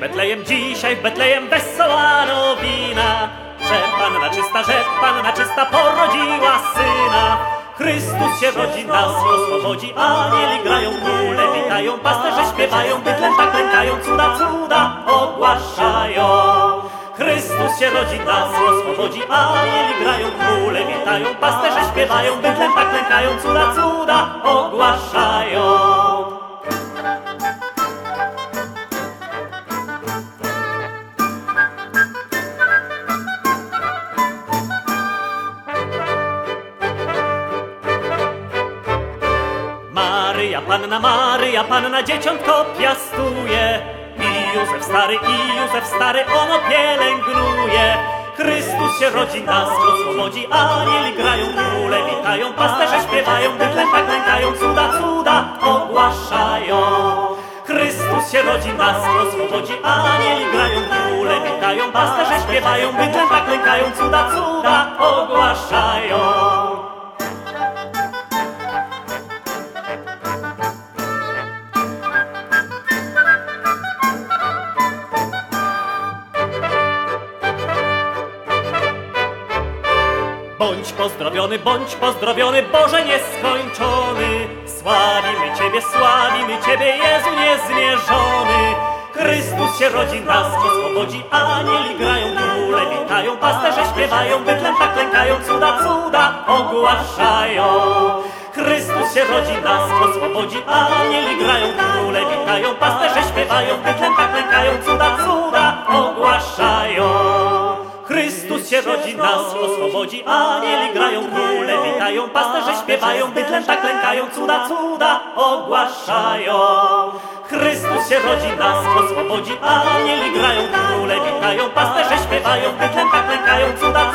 Betlejem, dzisiaj w Betlejem wesoła nowina, że Panna czysta, że Panna czysta porodziła syna. Chrystus się rodzi, nas oswobodzi, anieli grają, króle witają, pasterze śpiewają, bydlęta klękają, cuda, cuda ogłaszają. Chrystus się rodzi, nas oswobodzi, anieli grają, króle witają, pasterze śpiewają, bydlęta klękają, cuda, cuda ogłaszają. Maryja, panna Maryja, panna dzieciątko piastuje. I Józef stary, i Józef stary, ono pielęgnuje. Chrystus się rodzi, nas oswobodzi, anieli grają, króle witają, pasterze śpiewają, bydlęta klękają, cuda, cuda ogłaszają. Chrystus się rodzi, nas oswobodzi, anieli grają, króle witają, pasterze śpiewają, bydlęta klękają, cuda, cuda ogłaszają. Bądź pozdrowiony, bądź pozdrowiony, Boże nieskończony. Sławimy Ciebie, sławimy Ciebie, Jezu niezmierzony. Chrystus się rodzi, nas oswobodzi, anieli grają, króle witają, pasterze śpiewają, bydlęta klękają, cuda, cuda ogłaszają. Chrystus się rodzi, nas oswobodzi, anieli grają, króle witają, pasterze śpiewają, bydlęta klękają, cuda, cuda rodzi, nas oswobodzi, anieli grają, króle witają, pasterze śpiewają, bydlęta klękają, cuda, cuda ogłaszają. Chrystus się rodzi, nas oswobodzi, anieli grają, króle witają, pasterze śpiewają, bydlęta klękają, cuda.